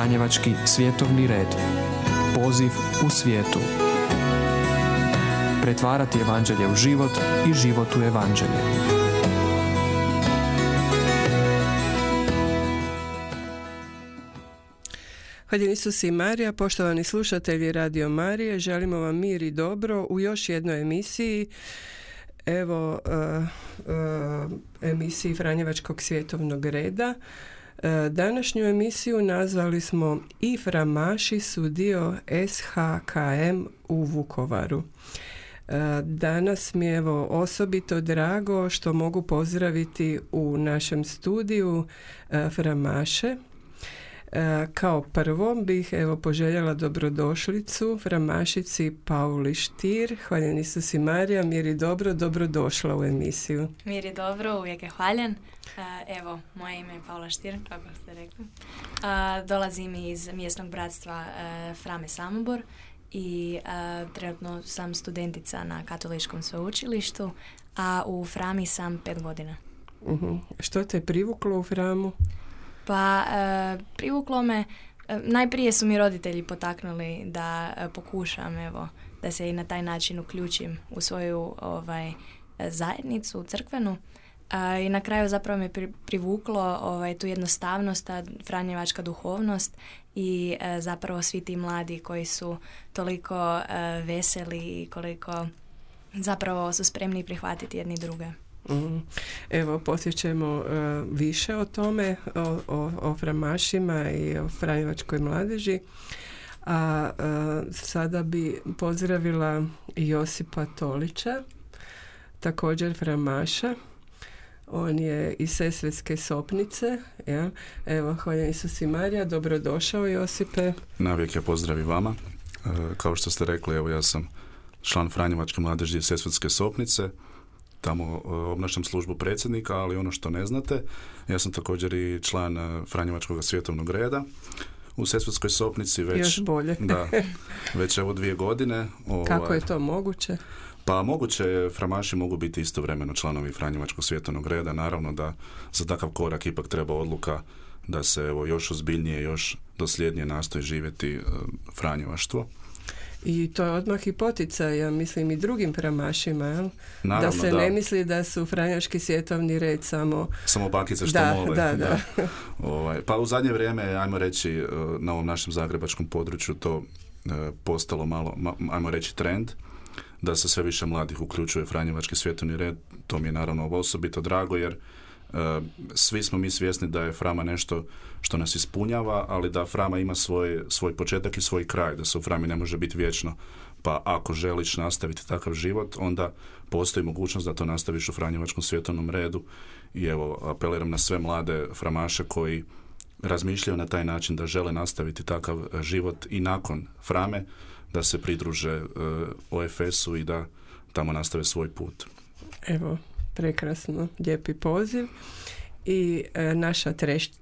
Franjevački svjetovni red. Poziv u svijetu. Pretvarati evanđelje u život i život u evanđelje. Hvala Isus i Marija, poštovani slušatelji Radio Marije, želimo vam mir i dobro u još jednoj emisiji evo uh, uh, emisiji Franjevačkog svjetovnog reda. Uh, današnju emisiju nazvali smo I framaši su dio SHKM u Vukovaru. Danas mi je evo osobito drago što mogu pozdraviti u našem studiju Framaše E, kao prvo bih evo poželjela dobrodošlicu Framašici Pauli Štir. Hvaljen Isus i Marija, mir i dobro, dobrodošla u emisiju. Mir i dobro, uvijek je hvaljen. E, evo, moje ime je Paula Štir, kako ste rekli. E, dolazim iz mjesnog bratstva Frame Samobor i trenutno sam studentica na katoličkom sveučilištu, a u Frami sam pet godina. uh Što te privuklo u Framu? Pa e, privuklo me, e, najprije su mi roditelji potaknuli da e, pokušam, evo, da se i na taj način uključim u svoju ovaj, zajednicu, crkvenu. I na kraju zapravo me privuklo ovaj, tu jednostavnost, ta franjevačka duhovnost i zapravo svi ti mladi koji su toliko veseli i koliko zapravo su spremni prihvatiti jedni druge. Mhm. Evo, posjećemo uh, više o tome, o, o, o framašima i o franjevačkoj mladeži. A uh, sada bi pozdravila Josipa Tolića, također framaša. On je iz Sesvetske Sopnice. Ja? Evo, hvala Isus i Marija. Dobrodošao, Josipe. Navijek je pozdravi vama. Uh, kao što ste rekli, evo ja sam član Franjevačke mladeži iz Sesvetske Sopnice tamo e, obnašam službu predsjednika, ali ono što ne znate, ja sam također i član e, Franjevačkog svjetovnog reda u Sesvetskoj Sopnici već, Još bolje. da, već evo dvije godine. Ovaj, Kako je to moguće? Pa moguće je, framaši mogu biti istovremeno članovi Franjevačkog svjetovnog reda, naravno da za takav korak ipak treba odluka da se evo još ozbiljnije, još dosljednije nastoji živjeti e, Franjevaštvo. I to je odmah i poticaj, ja mislim, i drugim pramašima, jel? da se ne misli da su franjaški svjetovni red samo... Samo bakice što da, mole. Da, da. ovaj, pa u zadnje vrijeme, ajmo reći, e, na ovom našem zagrebačkom području to e, postalo malo, ajmo reći, trend da se sve više mladih uključuje Franjevački svjetovni red. To mi je naravno osobito drago jer E, svi smo mi svjesni da je Frama nešto što nas ispunjava, ali da Frama ima svoj, svoj početak i svoj kraj, da se u Frami ne može biti vječno. Pa ako želiš nastaviti takav život, onda postoji mogućnost da to nastaviš u Franjevačkom svjetovnom redu i evo, apeliram na sve mlade framaše koji razmišljaju na taj način da žele nastaviti takav život i nakon Frame, da se pridruže uh, OFS-u i da tamo nastave svoj put. Evo, prekrasno, lijepi poziv. I e, naša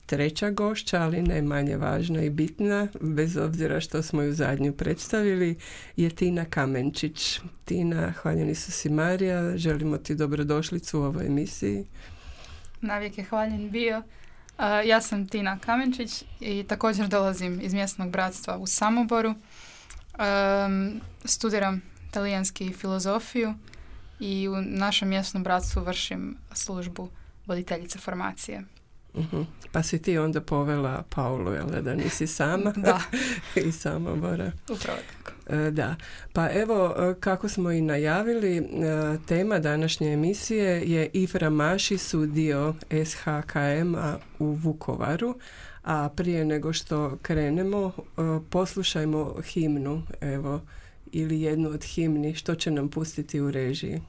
treća gošća, ali ne manje važna i bitna, bez obzira što smo ju zadnju predstavili, je Tina Kamenčić. Tina, hvaljeni su si Marija, želimo ti dobrodošlicu u ovoj emisiji. Navijek je hvaljen bio. ja sam Tina Kamenčić i također dolazim iz mjesnog bratstva u Samoboru. studiram talijanski filozofiju i u našem mjesnom bratstvu vršim službu voditeljice formacije. uh Pa si ti onda povela Paulu, jel da nisi sama? da. I sama Bora. Upravo tako. E, da. Pa evo, e, kako smo i najavili, e, tema današnje emisije je Iframaši su dio SHKM-a u Vukovaru. A prije nego što krenemo, poslušajmo himnu, evo, ili jednu od himni što će nam pustiti u režiji.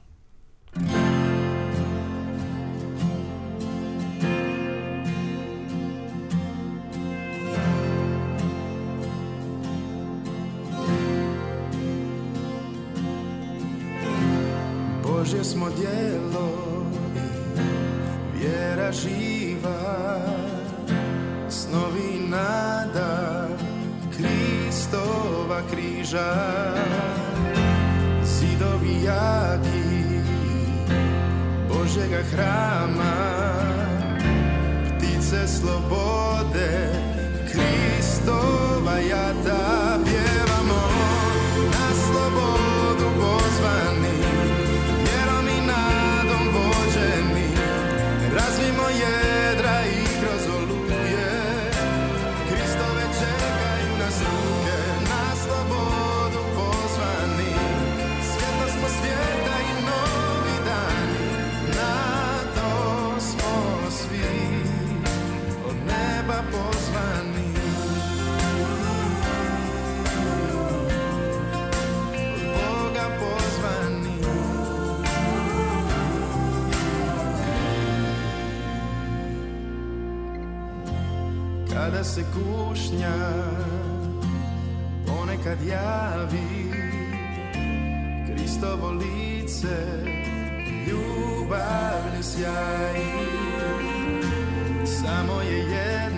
prežíva snový nádar Kristova kríža. Zidoviaky Božega chráma, ptice slobody se kušnja ponekad javi. Kristovo lice ljubavni sjaj samo je jedna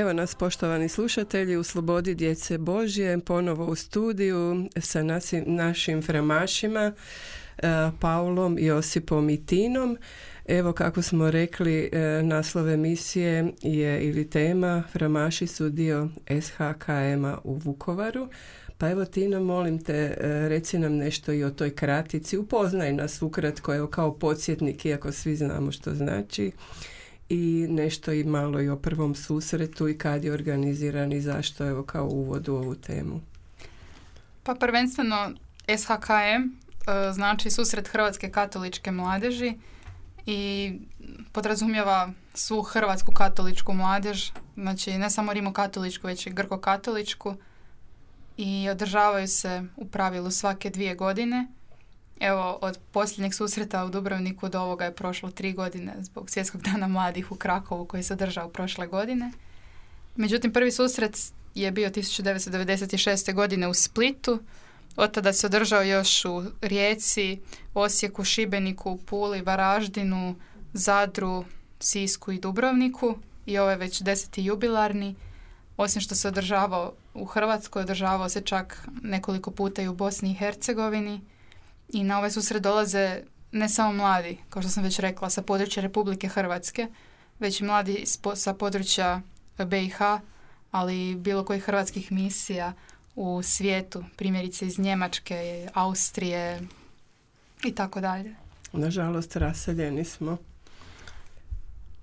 Evo nas poštovani slušatelji u Slobodi djece Božje, ponovo u studiju sa nasim, našim framašima e, Paulom, Josipom i Tinom. Evo kako smo rekli, e, naslov emisije je ili tema Framaši su dio SHKM-a u Vukovaru. Pa evo Tina, molim te, e, reci nam nešto i o toj kratici. Upoznaj nas ukratko, evo kao podsjetnik, iako svi znamo što znači i nešto i malo i o prvom susretu i kad je organiziran i zašto evo kao uvod u ovu temu. Pa prvenstveno SHKM e, znači susret Hrvatske katoličke mladeži i podrazumijeva svu hrvatsku katoličku mladež, znači ne samo rimokatoličku, već i grko-katoličku i održavaju se u pravilu svake dvije godine. Evo, od posljednjeg susreta u Dubrovniku do ovoga je prošlo tri godine zbog Svjetskog dana mladih u Krakovu koji se održao prošle godine. Međutim, prvi susret je bio 1996. godine u Splitu. Od tada se održao još u Rijeci, Osijeku, Šibeniku, Puli, Varaždinu, Zadru, Sisku i Dubrovniku. I ovo je već deseti jubilarni. Osim što se održavao u Hrvatskoj, održavao se čak nekoliko puta i u Bosni i Hercegovini. I na ovaj susret dolaze ne samo mladi, kao što sam već rekla, sa područja Republike Hrvatske, već i mladi s po- sa područja BiH, ali i bilo kojih hrvatskih misija u svijetu, primjerice iz Njemačke, Austrije i tako dalje. Nažalost, raseljeni smo.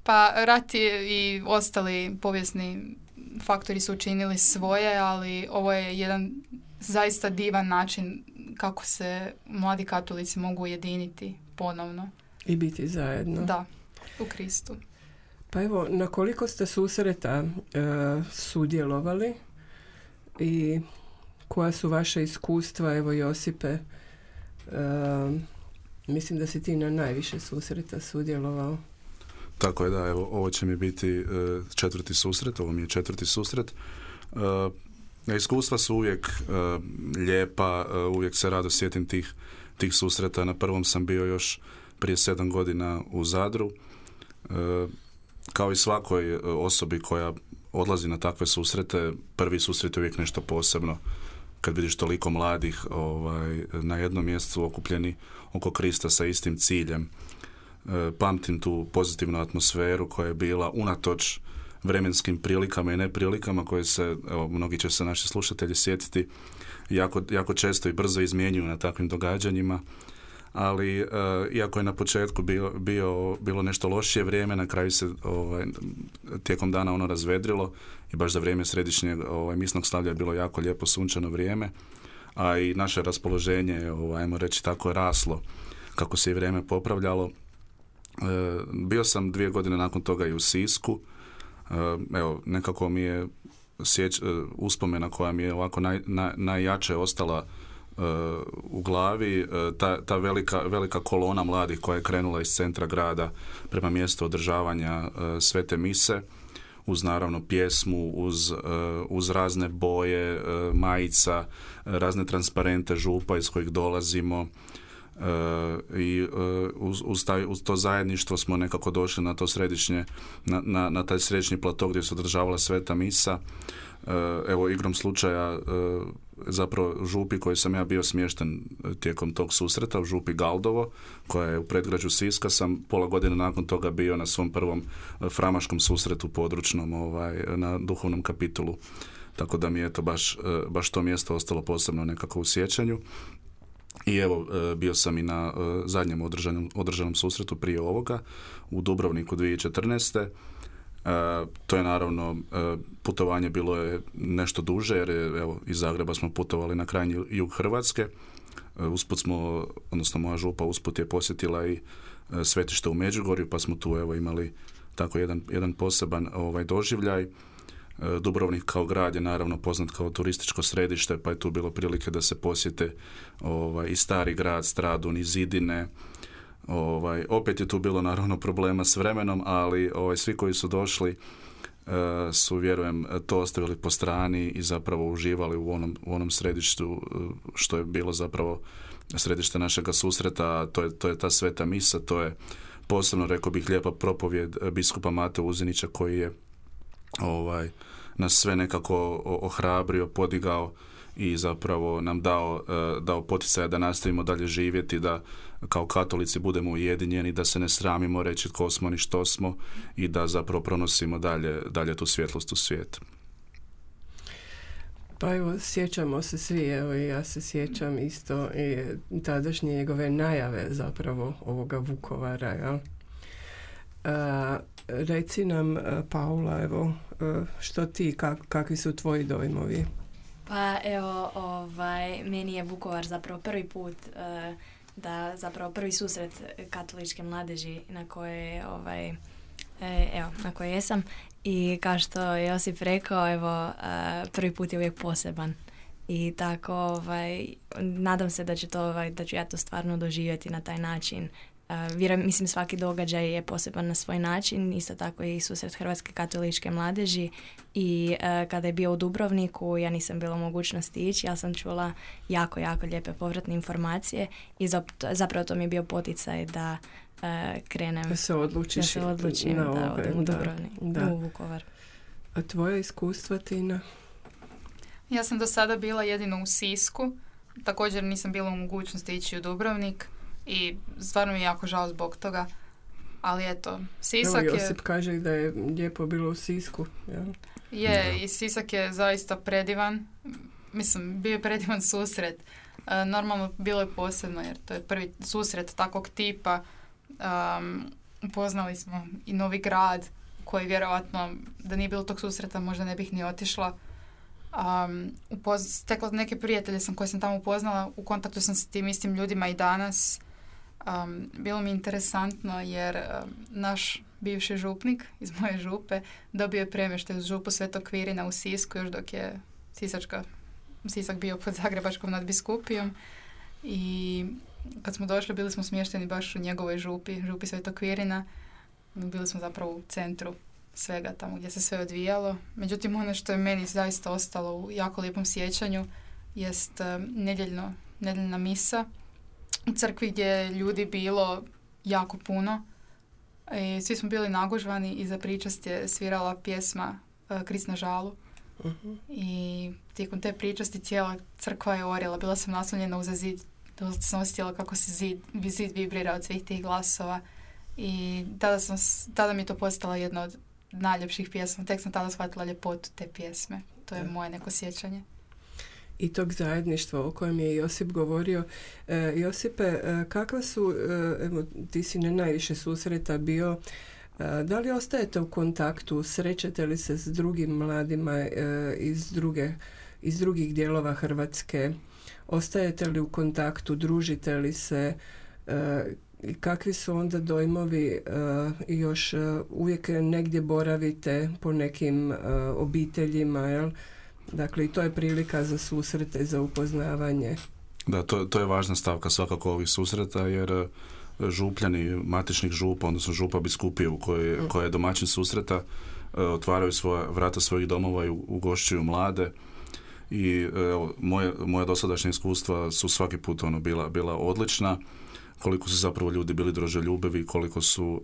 Pa rat je i ostali povijesni faktori su učinili svoje, ali ovo je jedan zaista divan način kako se mladi katolici mogu ujediniti ponovno. I biti zajedno. Da, u Kristu. Pa evo, na koliko ste susreta e, sudjelovali i koja su vaše iskustva, evo Josipe, e, mislim da si ti na najviše susreta sudjelovao. Tako je da, evo, ovo će mi biti e, četvrti susret, ovo mi je četvrti susret. Iskustva su uvijek e, lijepa, e, uvijek se rado sjetim tih, tih susreta. Na prvom sam bio još prije sedam godina u Zadru. E, kao i svakoj osobi koja odlazi na takve susrete, prvi susret je uvijek nešto posebno. Kad vidiš toliko mladih ovaj, na jednom mjestu okupljeni oko Krista sa istim ciljem. Pamtim tu pozitivnu atmosferu koja je bila unatoč vremenskim prilikama i neprilikama koje se, evo, mnogi će se naši slušatelji sjetiti, jako, jako često i brzo izmjenjuju na takvim događanjima. Ali, e, iako je na početku bio, bio, bilo nešto lošije vrijeme, na kraju se ovaj, tijekom dana ono razvedrilo i baš za vrijeme središnjeg ovaj, misnog slavlja je bilo jako lijepo sunčano vrijeme. a i naše raspoloženje, ovaj, ajmo reći tako, raslo kako se i vrijeme popravljalo. E, bio sam dvije godine nakon toga i u Sisku. E, evo, nekako mi je sjeć, e, uspomena koja mi je ovako naj, naj- najjače ostala e, u glavi, ta, ta velika, velika kolona mladih koja je krenula iz centra grada prema mjestu održavanja svete mise, uz naravno pjesmu, uz, uz razne boje, majica, razne transparente župa iz kojih dolazimo, i e, uz, uz, taj, uz to zajedništvo smo nekako došli na to središnje, na, na, na taj središnji plato gdje se održavala sveta misa. E, evo, igrom slučaja, e, zapravo župi koji sam ja bio smješten tijekom tog susreta, u župi Galdovo, koja je u predgrađu Siska, sam pola godine nakon toga bio na svom prvom e, framaškom susretu područnom ovaj, na duhovnom kapitulu. Tako da mi je to baš, e, baš to mjesto ostalo posebno nekako u sjećanju. I evo, e, bio sam i na e, zadnjem održanom, održanom susretu prije ovoga u Dubrovniku 2014. E, to je naravno, putovanje bilo je nešto duže jer je, evo, iz Zagreba smo putovali na krajnji jug Hrvatske. E, usput smo, odnosno moja župa usput je posjetila i svetište u Međugorju, pa smo tu evo imali tako jedan, jedan poseban ovaj doživljaj. E, Dubrovnik kao grad je naravno poznat kao turističko središte, pa je tu bilo prilike da se posjete ovaj, i stari grad, Stradun i Zidine. Ovaj, opet je tu bilo naravno problema s vremenom, ali ovaj, svi koji su došli e, su, vjerujem, to ostavili po strani i zapravo uživali u onom, u onom središtu e, što je bilo zapravo središte našega susreta, to je, to je ta sveta misa, to je posebno, rekao bih, lijepa propovjed biskupa Mate Uzinića koji je ovaj, nas sve nekako ohrabrio, podigao i zapravo nam dao, e, dao poticaja da nastavimo dalje živjeti, da kao katolici budemo ujedinjeni, da se ne sramimo reći tko smo ni što smo i da zapravo pronosimo dalje, dalje tu svjetlost u svijet. Pa evo, sjećamo se svi, evo i ja se sjećam isto i tadašnje njegove najave zapravo ovoga Vukovara, jel? Reci nam, a, Paula, evo, a, što ti, kak- kakvi su tvoji dojmovi? Pa evo, ovaj, meni je Vukovar zapravo prvi put eh, da zapravo prvi susret katoličke mladeži na koje ovaj, e, evo, na koje jesam i kao što je Josip rekao, evo, eh, prvi put je uvijek poseban. I tako, ovaj, nadam se da će to, ovaj, da ću ja to stvarno doživjeti na taj način. Vjerujem, mislim svaki događaj je poseban na svoj način, isto tako i susret Hrvatske katoličke mladeži i uh, kada je bio u Dubrovniku ja nisam bila u mogućnosti ići, ja sam čula jako, jako lijepe povratne informacije i zap- zapravo to mi je bio poticaj da uh, krenem, Da se odlučiš da se odlučim na da odem u Dubrovnik, da. u Vukovar. A tvoje iskustva, Tina? Ja sam do sada bila jedino u Sisku. Također nisam bila u mogućnosti ići u Dubrovnik i stvarno mi je jako žao zbog toga. Ali eto, Sisak Evo, je, Josip kaže da je lijepo bilo u Sisku. Jel? je i Sisak je zaista predivan. Mislim, bio je predivan susret. E, normalno bilo je posebno jer to je prvi susret takvog tipa. Um, upoznali smo i novi grad koji vjerojatno da nije bilo tog susreta možda ne bih ni otišla. Um, upoz- stekla neke prijatelje sam koje sam tamo upoznala, u kontaktu sam s tim istim ljudima i danas. Um, bilo mi interesantno jer naš bivši župnik iz moje župe dobio je premještaj uz župu Svetog Kvirina u Sisku još dok je Sisačka, Sisak bio pod Zagrebačkom nadbiskupijom i kad smo došli bili smo smješteni baš u njegovoj župi, župi Svetog Kvirina. Bili smo zapravo u centru svega tamo gdje se sve odvijalo. Međutim, ono što je meni zaista ostalo u jako lijepom sjećanju jest um, nedjeljno, nedjeljna misa u crkvi gdje je ljudi bilo jako puno. I svi smo bili nagužvani i za pričast je svirala pjesma uh, Kris na žalu. Mhm. I tijekom te pričasti cijela crkva je orjela. Bila sam naslonjena uza zid. Doslovce sam osjetila kako se zid, zid vibrira od svih tih glasova. I tada, sam, tada mi je to postala jedna od najljepših pjesma. Tek sam tada shvatila ljepotu te pjesme. To je moje neko sjećanje. I tog zajedništva o kojem je Josip govorio. E, Josipe, e, kakva su, e, evo, ti si na najviše susreta bio, e, da li ostajete u kontaktu, srećete li se s drugim mladima iz druge iz drugih dijelova Hrvatske. Ostajete li u kontaktu, družite li se, i kakvi su onda dojmovi još uvijek negdje boravite po nekim obiteljima, jel? Dakle, i to je prilika za susrete, za upoznavanje. Da, to, to je važna stavka svakako ovih susreta jer e, župljani, matičnih župa, odnosno župa biskupiju koje, koja je domaćin susreta, e, otvaraju svoja, vrata svojih domova i u- ugošćuju mlade. I e, evo, moje, moja dosadašnja iskustva su svaki put ono bila, bila odlična. Koliko su zapravo ljudi bili droželjubivi, koliko su,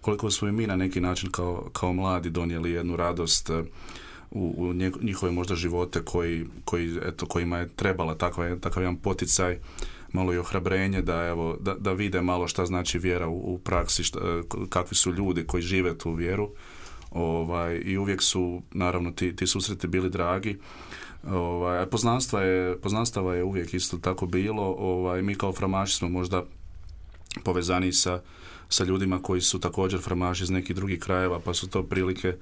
koliko su i mi na neki način kao, kao mladi donijeli jednu radost u, u njihove možda živote koji, koji, eto, kojima je trebala takva, takav jedan poticaj, malo i ohrabrenje da, evo, da, da vide malo šta znači vjera u, u praksi, šta, kakvi su ljudi koji žive tu vjeru. Ovaj, I uvijek su, naravno, ti, ti susreti bili dragi. Ovaj, poznanstva je, poznanstava je uvijek isto tako bilo. Ovaj, mi kao framaši smo možda povezani sa, sa ljudima koji su također framaši iz nekih drugih krajeva, pa su to prilike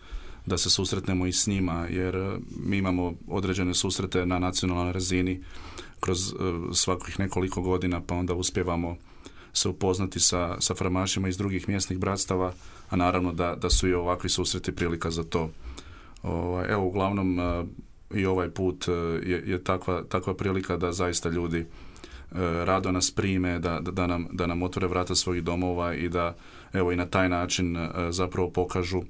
da se susretnemo i s njima, jer e, mi imamo određene susrete na nacionalnoj razini kroz e, svakih nekoliko godina, pa onda uspjevamo se upoznati sa, sa framašima iz drugih mjesnih bratstava, a naravno da, da su i ovakvi susreti prilika za to. Ovaj, evo, uglavnom, e, i ovaj put je, je takva, takva prilika da zaista ljudi rado nas prime, da, da, nam, da nam otvore vrata svojih domova i da evo i na taj način zapravo pokažu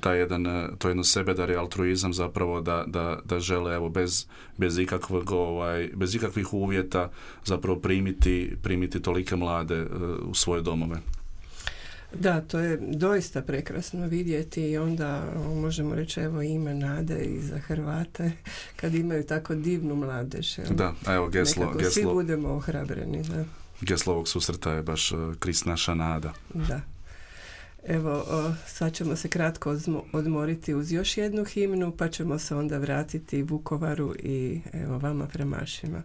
taj jedan, e, to jedno sebedar i altruizam zapravo da, da, da žele evo bez, bez ikakvog ovaj, bez ikakvih uvjeta zapravo primiti, primiti tolike mlade e, u svoje domove. Da, to je doista prekrasno vidjeti i onda možemo reći evo ima nade i za Hrvate kad imaju tako divnu mladež. jel? Da, a evo geslo, Nekako svi geslo, budemo ohrabreni, da. geslo ovog susreta je baš e, Krist naša nada. da. Evo, sad ćemo se kratko odmoriti uz još jednu himnu, pa ćemo se onda vratiti Vukovaru i evo vama premašima.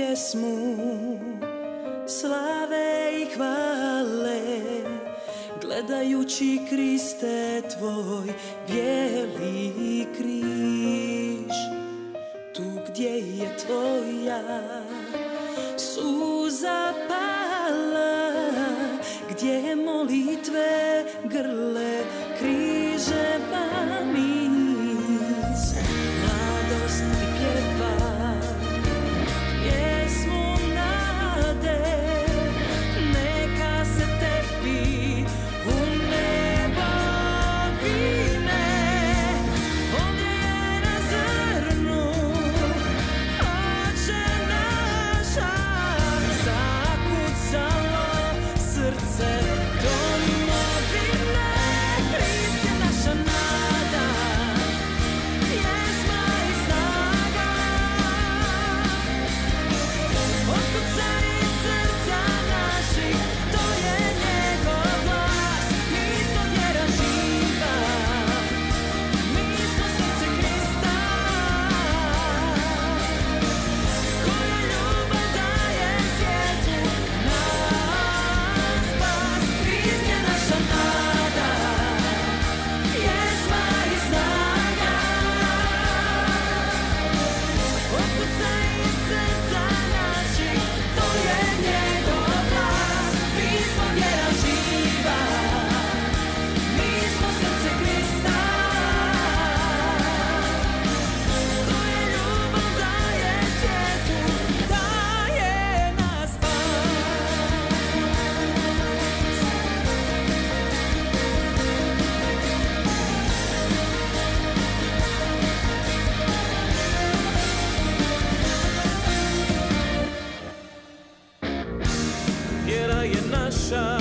Pjesmu slave i hvale Gledajući Kriste tvoj bijeli križ. Tu gdje je tvoja suza pala Gdje molitve grle sunshine.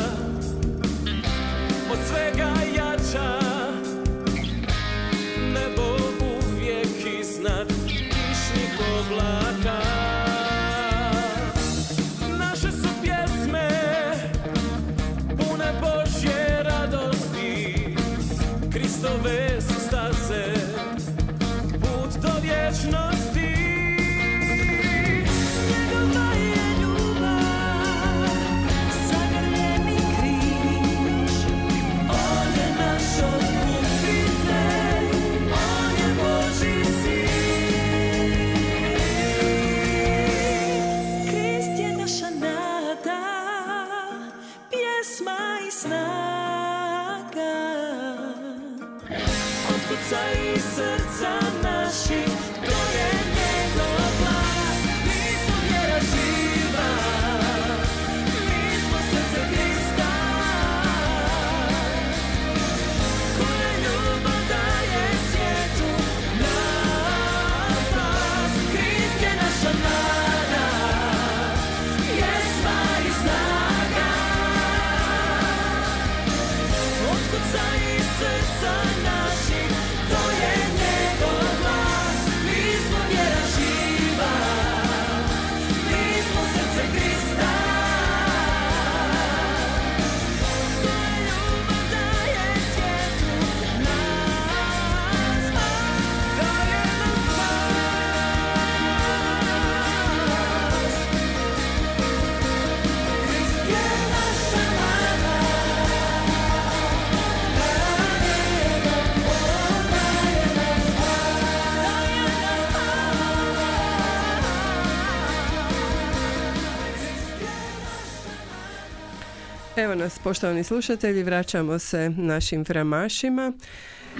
Evo nas, poštovani slušatelji, vraćamo se našim framašima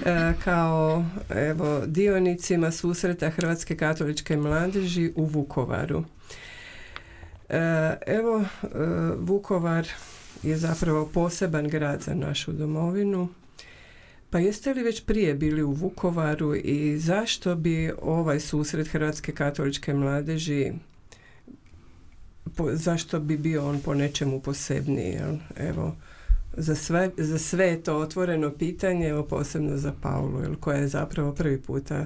e, kao evo, dionicima susreta Hrvatske katoličke mladeži u Vukovaru. E, evo, e, Vukovar je zapravo poseban grad za našu domovinu. Pa jeste li već prije bili u Vukovaru i zašto bi ovaj susret Hrvatske katoličke mladeži po- zašto bi bio on po nečemu posebniji, jel? Evo, za sve, za sve je to otvoreno pitanje, evo posebno za Paulu, jel, koja je zapravo prvi puta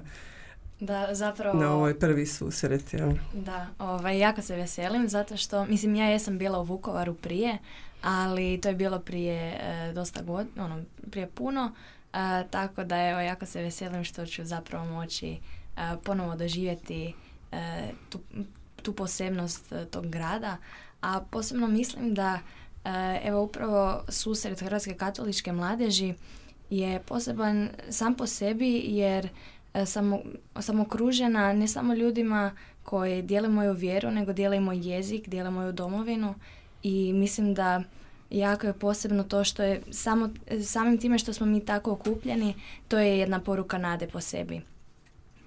Da, zapravo... na ovoj prvi susret, jel? Da, ovaj, jako se veselim zato što, mislim, ja jesam bila u Vukovaru prije, ali to je bilo prije e, dosta god, ono, prije puno, e, tako da evo, jako se veselim što ću zapravo moći e, ponovo doživjeti e, tu, tu posebnost e, tog grada, a posebno mislim da e, evo upravo susret Hrvatske katoličke mladeži je poseban sam po sebi jer e, sam, sam okružena ne samo ljudima koji dijele moju vjeru, nego dijele moj jezik, dijele moju domovinu i mislim da jako je posebno to što je samo, samim time što smo mi tako okupljeni, to je jedna poruka nade po sebi.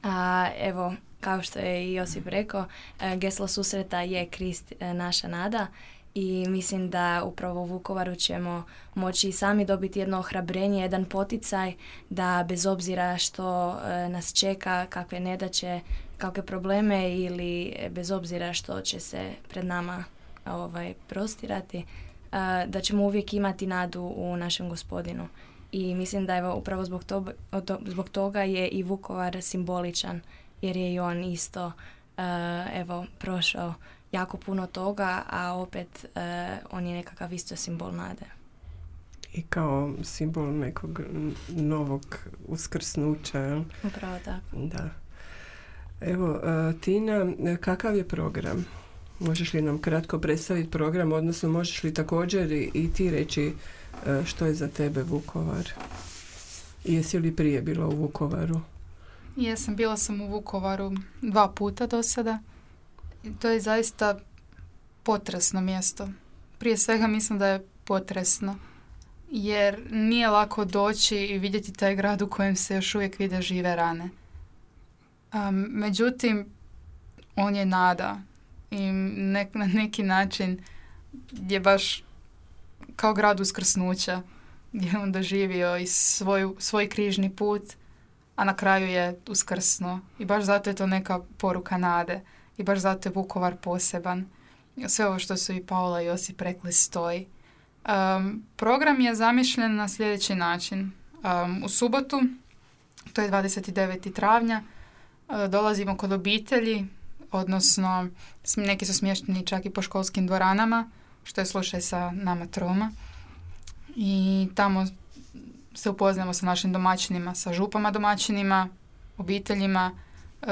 A, evo, kao što je i Josip rekao, e, geslo susreta je Krist e, naša nada i mislim da upravo u Vukovaru ćemo moći sami dobiti jedno ohrabrenje, jedan poticaj da bez obzira što e, nas čeka, kakve nedaće, kakve probleme ili bez obzira što će se pred nama ovaj, prostirati, da ćemo uvijek imati nadu u našem gospodinu. I mislim da evo upravo zbog, to, zbog toga je i Vukovar simboličan jer je i on isto a, evo prošao jako puno toga, a opet a, on je nekakav isto simbol nade. I kao simbol nekog novog uskrsnuća, jel? Upravo tako. Da. Evo, e, Tina, kakav je program? Možeš li nam kratko predstaviti program, odnosno možeš li također i, i ti reći što je za tebe Vukovar? Jesi li prije bila u Vukovaru? Jesam, bila sam u Vukovaru dva puta do sada. I to je zaista potresno mjesto. Prije svega mislim da je potresno. Jer nije lako doći i vidjeti taj grad u kojem se još uvijek vide žive rane. Um, međutim, on je nada. I nek- na neki način je baš kao grad uskrsnuća gdje je on doživio i svoj, svoj križni put a na kraju je uskrsno. I baš zato je to neka poruka nade. I baš zato je Vukovar poseban. Sve ovo što su i Paula i Josip rekli stoji. Um, program je zamišljen na sljedeći način. Um, u subotu, to je 29. travnja, E, Dolazimo kod obitelji, odnosno neki su smješteni čak i po školskim dvoranama, što je slučaj sa nama troma. I tamo se upoznamo sa našim domaćinima, sa župama domaćinima, obiteljima, e,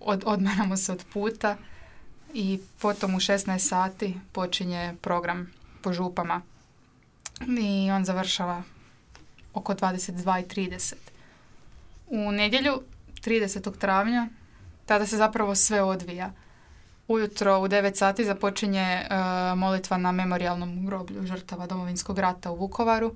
od, odmaramo se od puta i potom u 16 sati počinje program po župama i on završava oko 22.30. U nedjelju 30. travnja tada se zapravo sve odvija. Ujutro u 9 sati započinje e, molitva na memorijalnom groblju žrtava Domovinskog rata u Vukovaru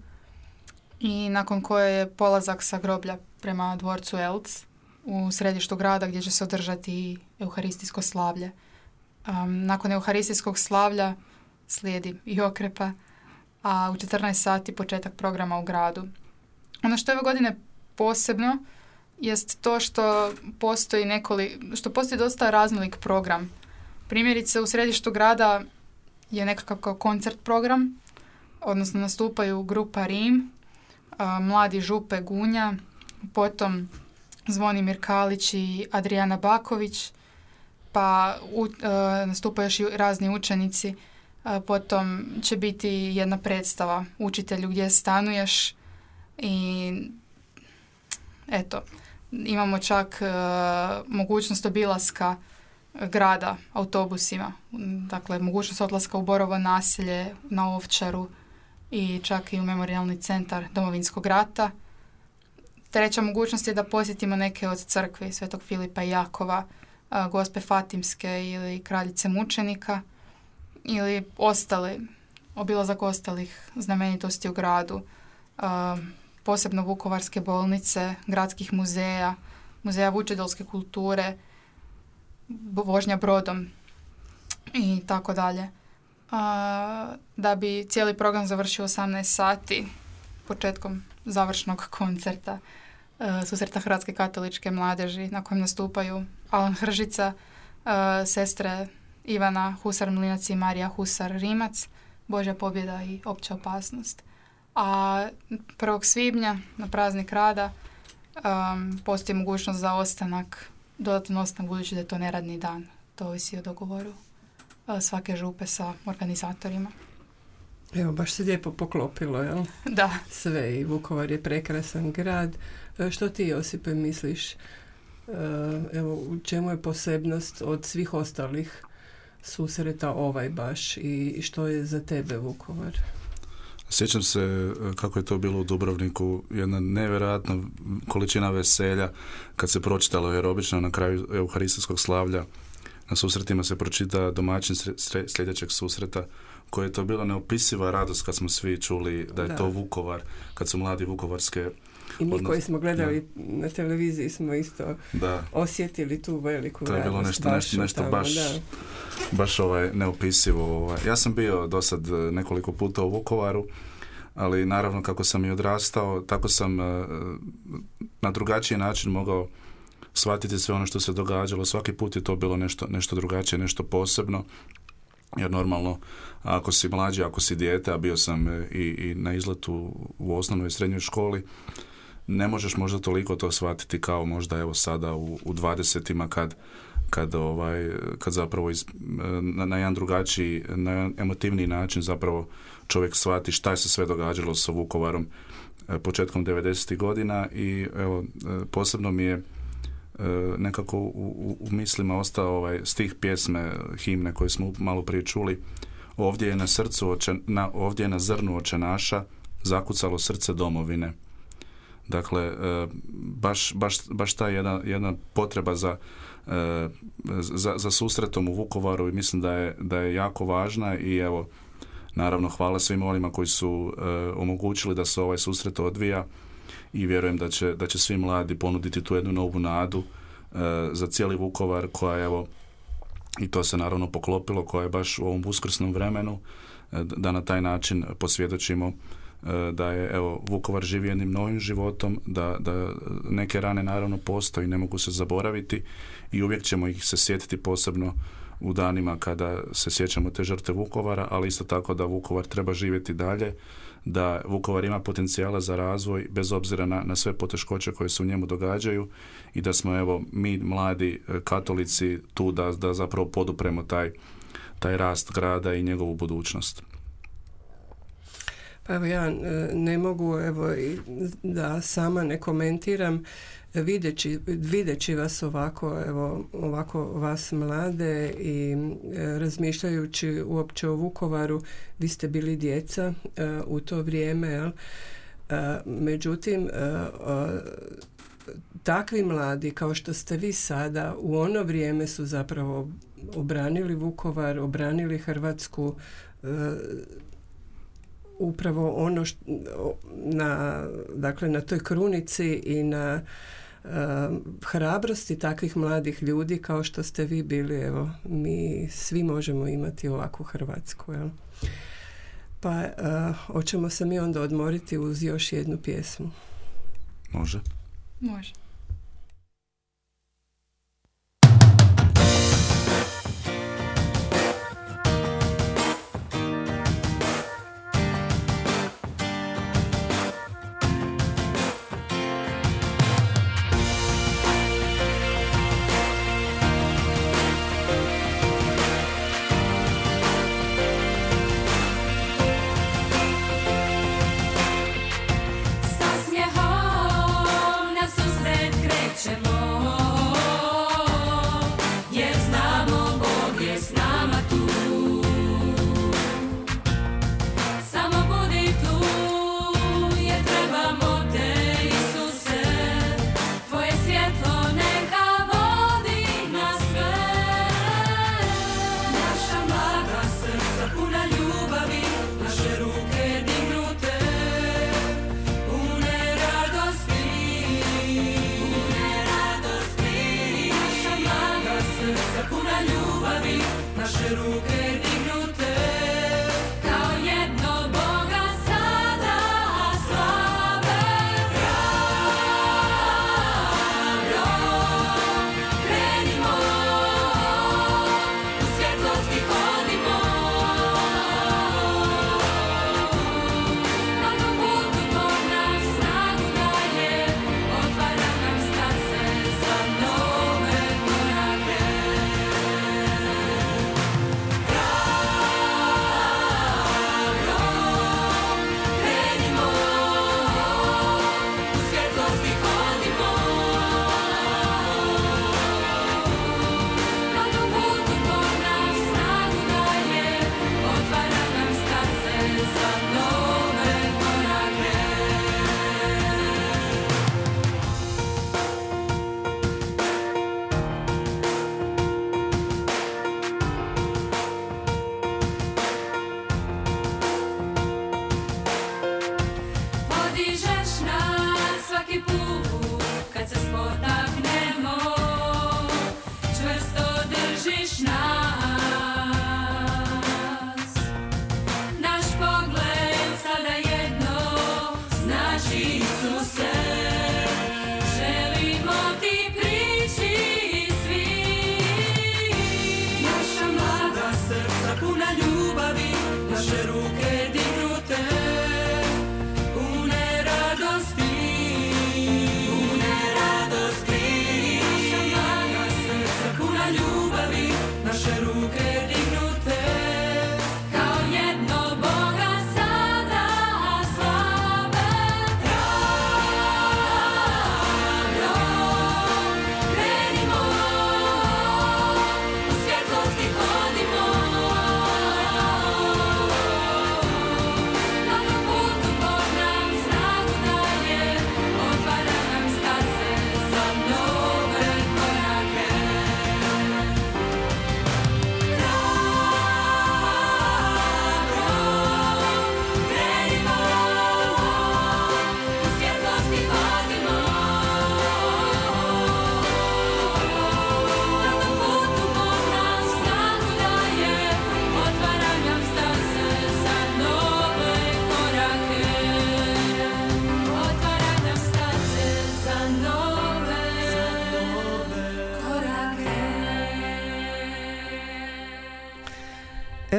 i nakon koje je polazak sa groblja prema dvorcu Elc u središtu grada gdje će se održati euharistijsko slavlje. Um, nakon euharistijskog slavlja slijedi i okrepa, a u 14 sati početak programa u gradu. Ono što je ove godine posebno jest to što postoji nekoli, što postoji dosta raznolik program. Primjerice u središtu grada je nekakav koncert program, odnosno nastupaju grupa Rim, a, mladi župe Gunja, potom Zvonimir Kalić i Adriana Baković, pa u, e, nastupaju još i razni učenici, a potom će biti jedna predstava učitelju gdje stanuješ i eto, imamo čak e, mogućnost obilaska grada autobusima, dakle mogućnost odlaska u Borovo naselje, na Ovčaru i čak i u memorijalni centar Domovinskog rata. Treća mogućnost je da posjetimo neke od crkvi Svetog Filipa i Jakova, Gospe Fatimske ili Kraljice mučenika ili ostali, obilazak ostalih znamenitosti u gradu, posebno Vukovarske bolnice, gradskih muzeja, muzeja vučedolske kulture, vožnja brodom i tako dalje. A, Da bi cijeli program završio u 18 sati, početkom završnog koncerta e, susreta Hrvatske katoličke mladeži na kojem nastupaju Alan Hržica, e, sestre Ivana Husar-Mlinac i Marija Husar-Rimac, Božja pobjeda i opća opasnost. A 1. svibnja na praznik rada um, postoji mogućnost za ostanak, dodatan ostanak budući da je to neradni dan. To ovisi o dogovoru svake župe sa organizatorima. Evo, baš se lijepo poklopilo, jel? Da. Sve i Vukovar je prekrasan grad. E, Što ti, Josipe, misliš? E, Evo, u čemu je posebnost od svih ostalih susreta ovaj baš i što je za tebe Vukovar? Sjećam se e, kako je to bilo u Dubrovniku, jedna nevjerojatna količina veselja kad se pročitalo jer obično na kraju euharistijskog slavlja na susretima se pročita domaćin sljedećeg susreta koje je to bila neopisiva radost kad smo svi čuli da je Da. to Vukovar, kad su mladi vukovarske I mi Odnos- koji smo gledali na televiziji smo isto da, osjetili tu veliku To je bilo radost nešto- baš nešto- nešto tamo, baš da. baš ovaj neopisivo. Ovaj. Ja sam bio do sad e, nekoliko puta u Vukovaru, ali naravno kako sam i odrastao, tako sam e, na drugačiji način mogao shvatiti sve ono što se događalo. Svaki put je to bilo nešto, nešto drugačije, nešto posebno. Jer normalno, ako si mlađi, ako si dijete, a bio sam e, i, i na izletu u osnovnoj i srednjoj školi, ne možeš možda toliko to shvatiti kao možda evo sada u, u 20 kad kad ovaj kad zapravo iz, na, na jedan drugačiji na jedan emotivniji način zapravo čovjek shvati šta je se sve događalo sa Vukovarom e, početkom 90. godina i evo e, posebno mi je e, nekako u, u, u mislima ostao ovaj stih pjesme himne koje smo malo prije čuli. Ovdje je na srcu oče, na, ovdje je na zrnu oče naša zakucalo srce domovine. Dakle, e, baš, baš, baš ta jedna, jedna potreba za, e, za, za susretom u Vukovaru i mislim da je, da je jako važna i evo, naravno hvala svim onima koji su e, omogućili da se ovaj susret odvija i vjerujem da će, da će svi mladi ponuditi tu jednu novu nadu e, za cijeli Vukovar koja evo i to se naravno poklopilo koja je baš u ovom uskrsnom vremenu e, da na taj način posvjedočimo e, da je evo Vukovar živi jednim novim životom, da, da neke rane naravno postoji, ne mogu se zaboraviti i uvijek ćemo ih se sjetiti posebno u danima kada se sjećamo te žrtve Vukovara, ali isto tako da Vukovar treba živjeti dalje, da Vukovar ima potencijala za razvoj bez obzira na, na sve poteškoće koje se u njemu događaju i da smo evo mi mladi e, katolici tu da, da zapravo podupremo taj, taj rast grada i njegovu budućnost. Pa evo ja e, ne mogu evo da sama ne komentiram videći, videći vas ovako evo ovako vas mlade i e, razmišljajući uopće o Vukovaru vi ste bili djeca e, u to vrijeme jel? E, međutim e, takvi mladi kao što ste vi sada u ono vrijeme su zapravo obranili Vukovar, obranili Hrvatsku e, upravo ono št- o- na, dakle, na toj krunici i na hrabrosti takvih mladih ljudi kao što ste vi bili, evo, mi svi možemo imati ovakvu Hrvatsku, jel? Pa, e, hoćemo se mi onda odmoriti uz još jednu pjesmu. Može? Može.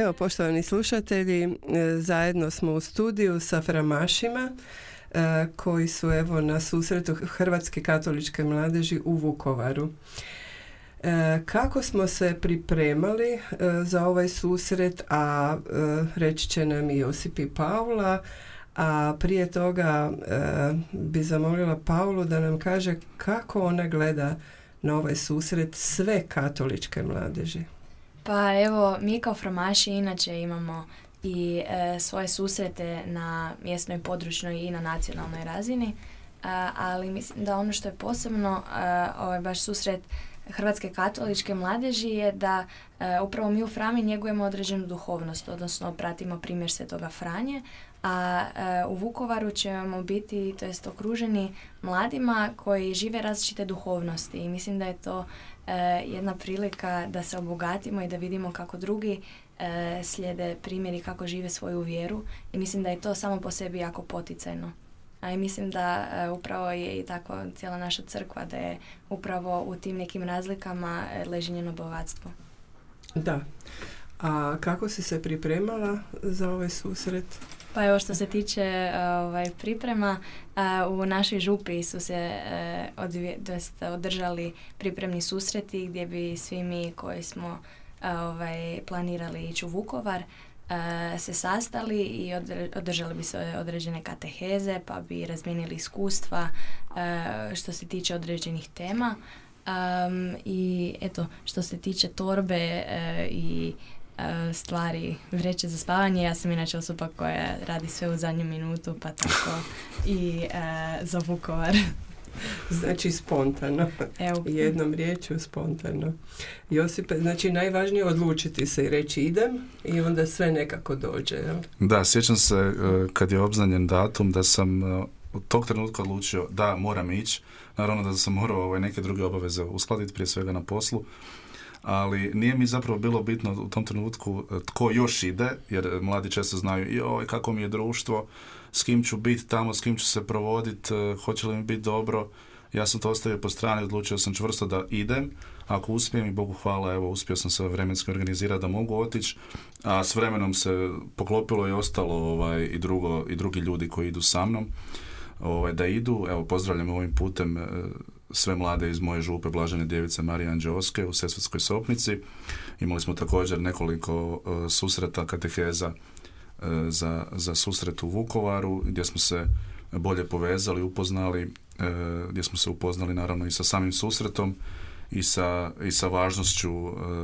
Evo, poštovani slušatelji, e, zajedno smo u studiju sa framašima e, koji su evo na susretu Hrvatske katoličke mladeži u Vukovaru. E, Kako smo se pripremali za ovaj susret, a reći će nam i Josip i Paula, a prije toga bi zamolila Paulu da nam kaže kako ona gleda na ovaj susret sve katoličke mladeži. Pa evo, mi kao Fromaši inače imamo i e, svoje susrete na mjesnoj, područnoj i na nacionalnoj razini, A, ali mislim da ono što je posebno, a, ovaj baš susret Hrvatske katoličke mladeži je da e, upravo mi u Frami njegujemo određenu duhovnost, odnosno pratimo primjer Svetoga Franje, a e, u Vukovaru ćemo biti, to jest okruženi mladima koji žive različite duhovnosti i mislim da je to e, jedna prilika da se obogatimo i da vidimo kako drugi e, slijede primjeri kako žive svoju vjeru i mislim da je to samo po sebi jako poticajno. A i mislim da upravo je i tako cijela naša crkva, da je upravo u tim nekim razlikama leži njeno bogatstvo. Da. A kako si se pripremala za ovaj susret? Pa evo što se tiče ovaj, priprema, u našoj župi su se e, održali pripremni susreti gdje bi svi mi koji smo ovaj, planirali ići u Vukovar se sastali i održali bi se određene kateheze pa bi razmijenili iskustva što se tiče određenih tema. Am, I eto, što se tiče torbe e, i stvari, vreće za spavanje, ja sam inače osoba koja radi sve u zadnju minutu, pa tako i e, za Vukovar. Znači spontano. Evo, Jednom riječju spontano. Josipe, znači najvažnije je odlučiti se i reći idem i onda sve nekako dođe. Jel? Da, sjećam se e, kad je obznanjen datum da sam e, u tog trenutka odlučio da moram ići. Naravno da sam morao ovaj, neke druge obaveze uskladiti, prije svega na poslu. Ali nije mi zapravo bilo bitno u tom trenutku e, tko još ide, jer e, mladi često znaju joj kako mi je društvo, s kim ću biti tamo, s kim ću se provoditi, hoće li mi biti dobro. Ja sam to ostavio po strani, odlučio sam čvrsto da idem. Ako uspijem i Bogu hvala, evo, uspio sam se vremenski organizirati da mogu otići, a s vremenom se poklopilo i ostalo ovaj, i, drugo, i drugi ljudi koji idu sa mnom ovaj, da idu. Evo, pozdravljam ovim putem e, sve mlade iz moje župe Blažene djevice Marije Anđeoske u Sesvetskoj Sopnici. Imali smo također nekoliko e, susreta kateheza e, za, za susret u Vukovaru gdje smo se bolje povezali, upoznali, e, gdje smo se upoznali naravno i sa samim susretom i sa, i sa važnošću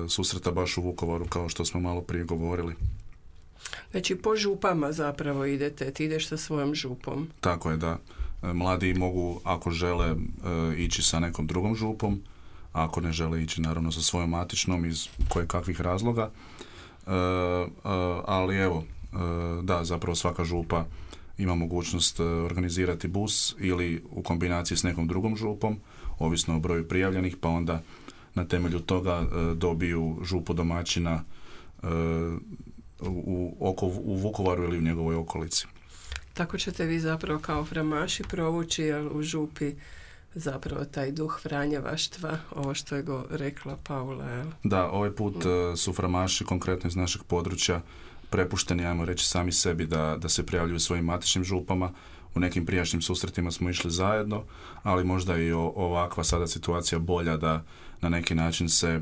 susreta baš u Vukovaru kao što smo malo prije govorili. Znači po župama zapravo idete, ti ideš sa svojom župom. Tako je da mladi mogu ako žele e, ići sa nekom drugom župom, ako ne žele ići naravno sa svojom matičnom iz koje kakvih razloga. E, e, ali evo, e, da, zapravo svaka župa ima mogućnost e, organizirati bus ili u kombinaciji s nekom drugom župom, ovisno o broju prijavljenih, pa onda na temelju toga e, dobiju župu domaćina e, u, oko, u Vukovaru ili u njegovoj okolici. Tako ćete vi zapravo kao framaši provući jel, u župi zapravo taj duh Franjevaštva, ovo što je go rekla Paula. Jel? Da, ovaj put e, su framaši konkretno iz našeg područja prepušteni, ajmo reći, sami sebi da, da se prijavljuju svojim matičnim župama. U nekim prijašnjim susretima smo išli zajedno, ali možda i o- ovakva sada situacija bolja da na neki način se e,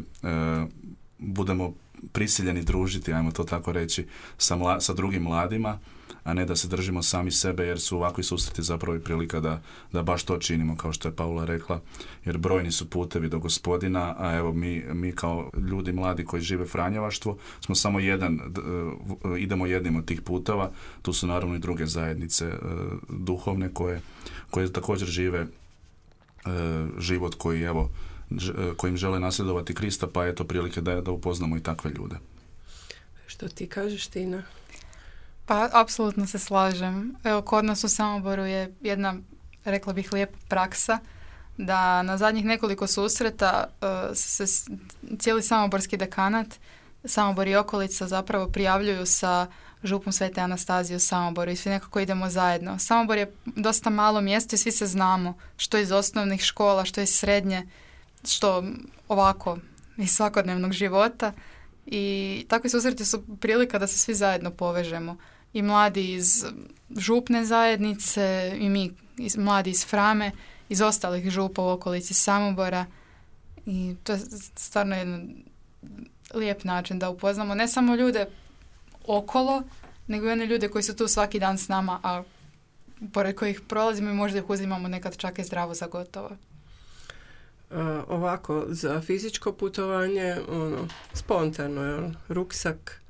budemo prisiljeni družiti, ajmo to tako reći, sa, mla- sa drugim mladima, a ne da se držimo sami sebe jer su ovakvi susreti zapravo i prilika da, da baš to činimo kao što je Paula rekla jer brojni su putevi do gospodina a evo mi, mi kao ljudi mladi koji žive Franjevaštvo smo samo jedan d- v- idemo jednim od tih puteva. Tu su naravno i druge zajednice e, duhovne koje, koje također žive e, život koji evo e, kojim žele nasljedovati Krista pa eto prilike da, da upoznamo i takve ljude Što ti kažeš, Tina? Pa, apsolutno se slažem. Evo, kod nas u Samoboru je jedna, rekla bih, lijepa praksa da na zadnjih nekoliko susreta e, se cijeli samoborski dekanat, Samobor i okolica zapravo prijavljuju sa župom Svete Anastazije u Samoboru i svi nekako idemo zajedno. Samobor je dosta malo mjesto i svi se znamo, što iz osnovnih škola, što iz srednje, što ovako iz svakodnevnog života I takvi susreti su prilika da se svi zajedno povežemo. I mladi iz župne zajednice, i mi iz, mladi iz Frame, iz ostalih župa u okolici Samobora. I to je stvarno jedan lijep način da upoznamo ne samo ljude okolo, nego i one ljude koji su tu svaki dan s nama, a pored kojih prolazimo i možda ih uzimamo nekad čak i zdravo za gotovo. A, ovako, za fizičko putovanje, ono, spontano, jel? Ruksak,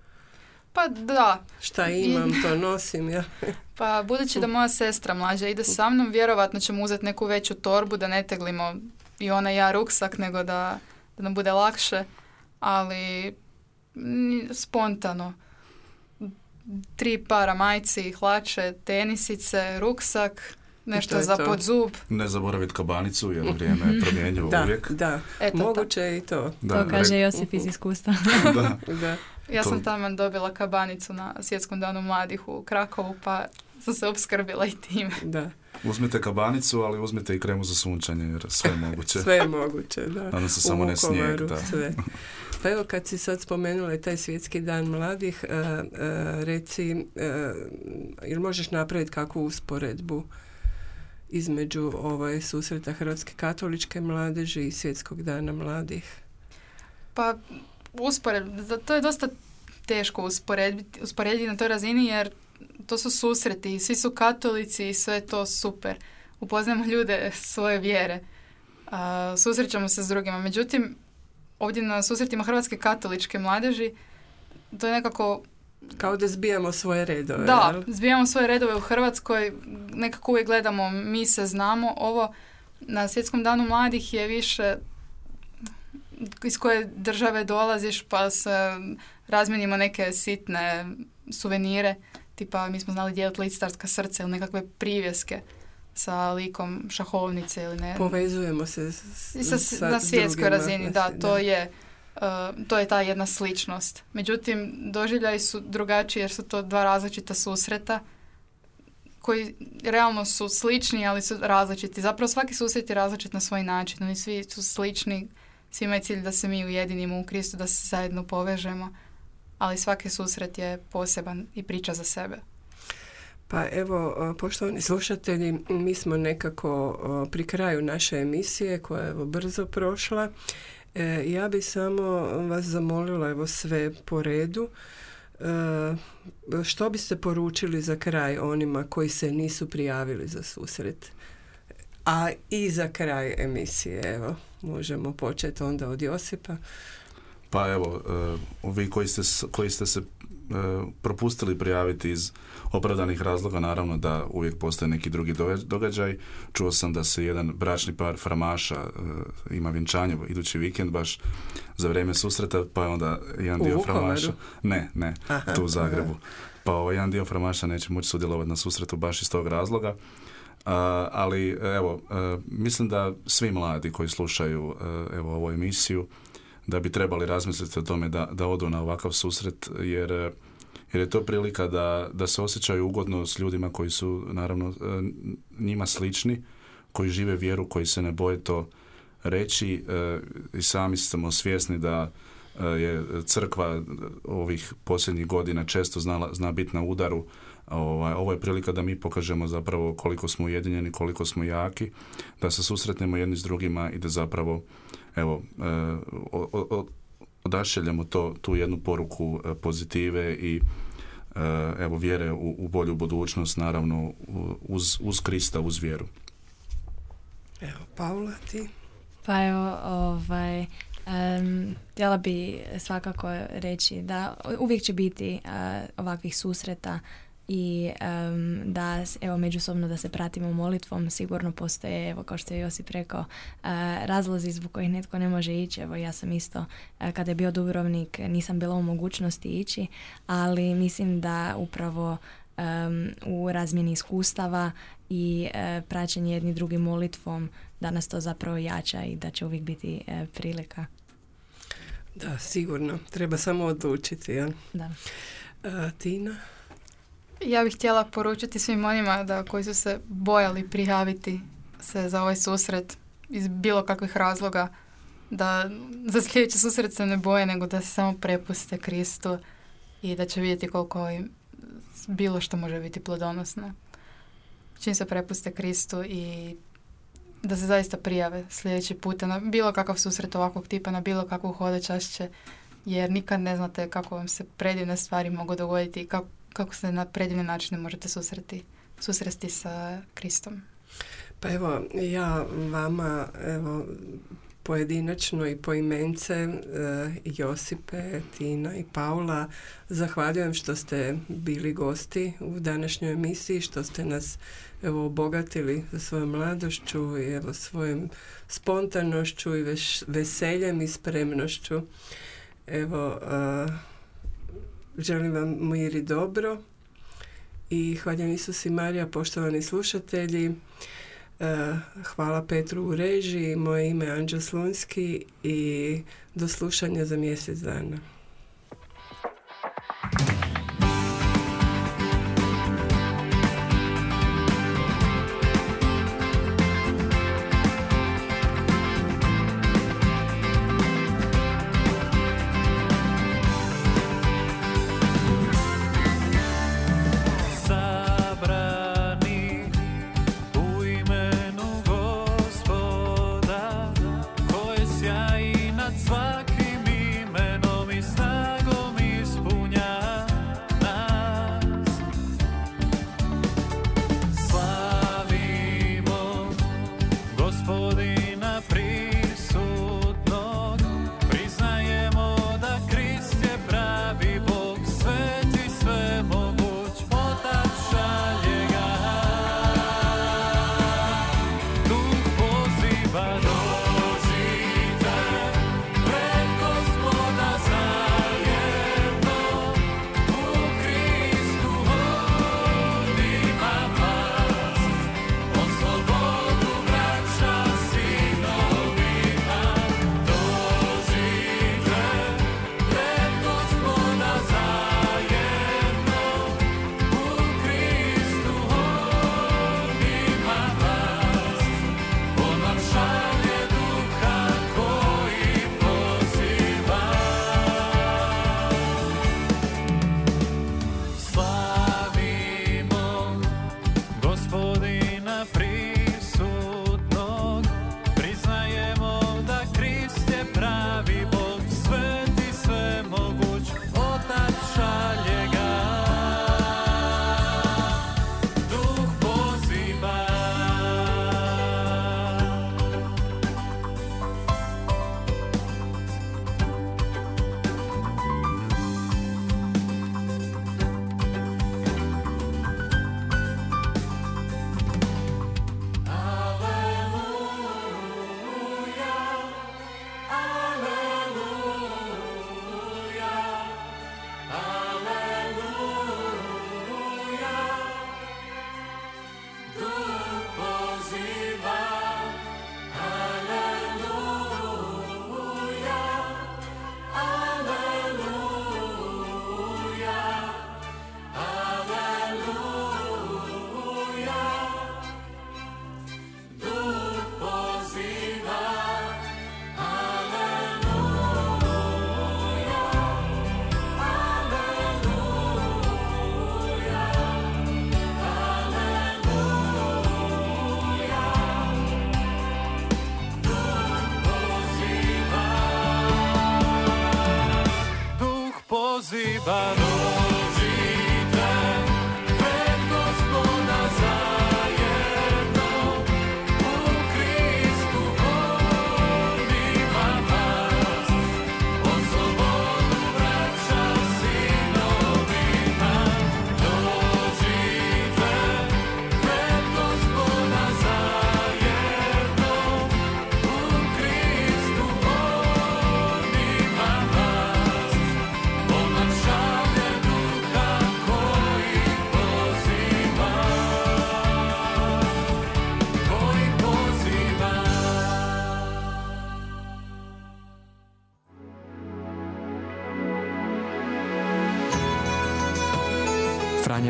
Pa da, šta imam, to nosim, ja. pa budući da moja sestra mlađa ide sa mnom, vjerovatno ćemo uzeti neku veću torbu da ne teglimo i ona i ja ruksak, nego da, da nam bude lakše, ali mm, spontano. Tri para majci, hlače, tenisice, ruksak, nešto za to. pod zub. Ne zaboraviti kabanicu, jer vrijeme je promjenjivo Da, uvijek. da, Eto, moguće je i to. Da, to kaže re- Josip iz iskustva. da. Da. Ja sam To- tamo dobila kabanicu na Svjetskom danu mladih u Krakovu, pa sam se opskrbila i time. Da, Uzmite kabanicu, ali uzmite i kremu za sunčanje, jer sve je moguće. sve je moguće, da. Nadam se U samo ne snijeg, da. sve. Pa evo kad si sad spomenula taj svjetski dan mladih, e, e, reci, e, ili možeš napraviti kakvu usporedbu između ovaj susreta Hrvatske katoličke mladeži i svjetskog dana mladih? Pa uspored, to je dosta teško usporediti, usporediti na toj razini jer to su susreti i svi su katolici i sve to super. Upoznajemo ljude svoje vjere. A, susrećemo se s drugima. Međutim, ovdje na susretima Hrvatske katoličke mladeži to je nekako Kao da zbijamo svoje redove, Da, jel? zbijamo svoje redove u Hrvatskoj, nekako uvijek gledamo, mi se znamo, ovo na svjetskom danu mladih je više iz koje države dolaziš pa se razmijenimo neke sitne suvenire, tipa mi smo znali dijeliti listarska srca ili nekakve privjeske sa likom šahovnice ili ne. Povezujemo se s, I sa, sa na svjetskoj razini, da, to je to je ta jedna sličnost. Međutim, doživljaji su drugačiji jer su to dva različita susreta koji realno su slični, ali su različiti. Zapravo svaki susret je različit na svoj način. Oni svi su slični, svima je cilj da se mi ujedinimo u Kristu, da se zajedno povežemo, ali svaki susret je poseban i priča za sebe. Pa evo, a, poštovani slušatelji, mi smo nekako a, pri kraju naše emisije koja je evo brzo prošla. E, ja bi samo vas zamolila evo sve po redu. E, što biste poručili za kraj onima koji se nisu prijavili za susret? A i za kraj emisije, evo, možemo početi onda od Josipa. Pa evo, uh, vi koji ste, koji ste se uh, propustili prijaviti iz opravdanih razloga, naravno da uvijek postoje neki drugi doga- događaj. Čuo sam da se jedan bračni par framaša uh, ima vjenčanje idući vikend baš za vrijeme susreta, pa je onda jedan U dio Vukovaru? framaša... Ne, ne, Aha, tu u Zagrebu. Pa ovaj jedan dio framaša neće moći sudjelovati na susretu baš iz tog razloga. Ali evo, e, mislim da svi mladi koji slušaju e, evo ovu emisiju da bi trebali razmisliti o tome da, da odu na ovakav susret jer, jer je to prilika da, da se osjećaju ugodno s ljudima koji su naravno e, njima slični, koji žive vjeru, koji se ne boje to reći e, i sami smo svjesni da e, je crkva ovih posljednjih godina često znala, zna biti na udaru. Ovaj, ovo je prilika da mi pokažemo zapravo koliko smo ujedinjeni, koliko smo jaki, da se susretnemo jedni s drugima i da zapravo evo, e, o- o- o- odašeljemo to, tu jednu poruku e, pozitive i e, evo vjere u, u bolju budućnost, naravno uz, uz Krista, uz vjeru. Evo, Paula, ti? Pa evo, ovaj, em, htjela bi svakako reći da uvijek će biti eh, ovakvih susreta i em, da evo međusobno da se pratimo molitvom sigurno postoje evo kao što je Josip rekao eh, razlozi zbog kojih netko ne može ići evo ja sam isto eh, kada je bio Dubrovnik nisam bila u mogućnosti ići ali mislim da upravo em, u razmjeni iskustava i eh, praćenje jedni drugim molitvom da nas to zapravo jača i da će uvijek biti prilika Da, sigurno. Treba samo odlučiti, jel? da Tina? Ja bih htjela poručiti svim onima da koji su se bojali prijaviti se za ovaj susret iz bilo kakvih razloga da za sljedeći susret se ne boje, nego da se samo prepuste Kristu i da će vidjeti koliko im bilo što može biti plodonosno. Čim se prepuste Kristu i da se zaista prijave sljedeći puta na bilo kakav susret ovakvog tipa, na bilo kakvu hodočašće, jer nikad ne znate kako vam se predivne stvari mogu dogoditi i kako, kako se na predivne načine možete susreti, susresti sa Kristom. Pa evo, ja vama, evo, pojedinačno i poimence e, Josipe, Tina i Paula zahvaljujem što ste bili gosti u današnjoj emisiji, što ste nas evo obogatili svojom mladošću i evo svojom spontanošću i veš- veseljem i spremnošću. Evo, a, želim vam mir i dobro i hvaljen Isus i Marija, poštovani slušatelji. E, Hvala Petru u režiji, moje ime je Anđel Slunski i do slušanja za mjesec dana. para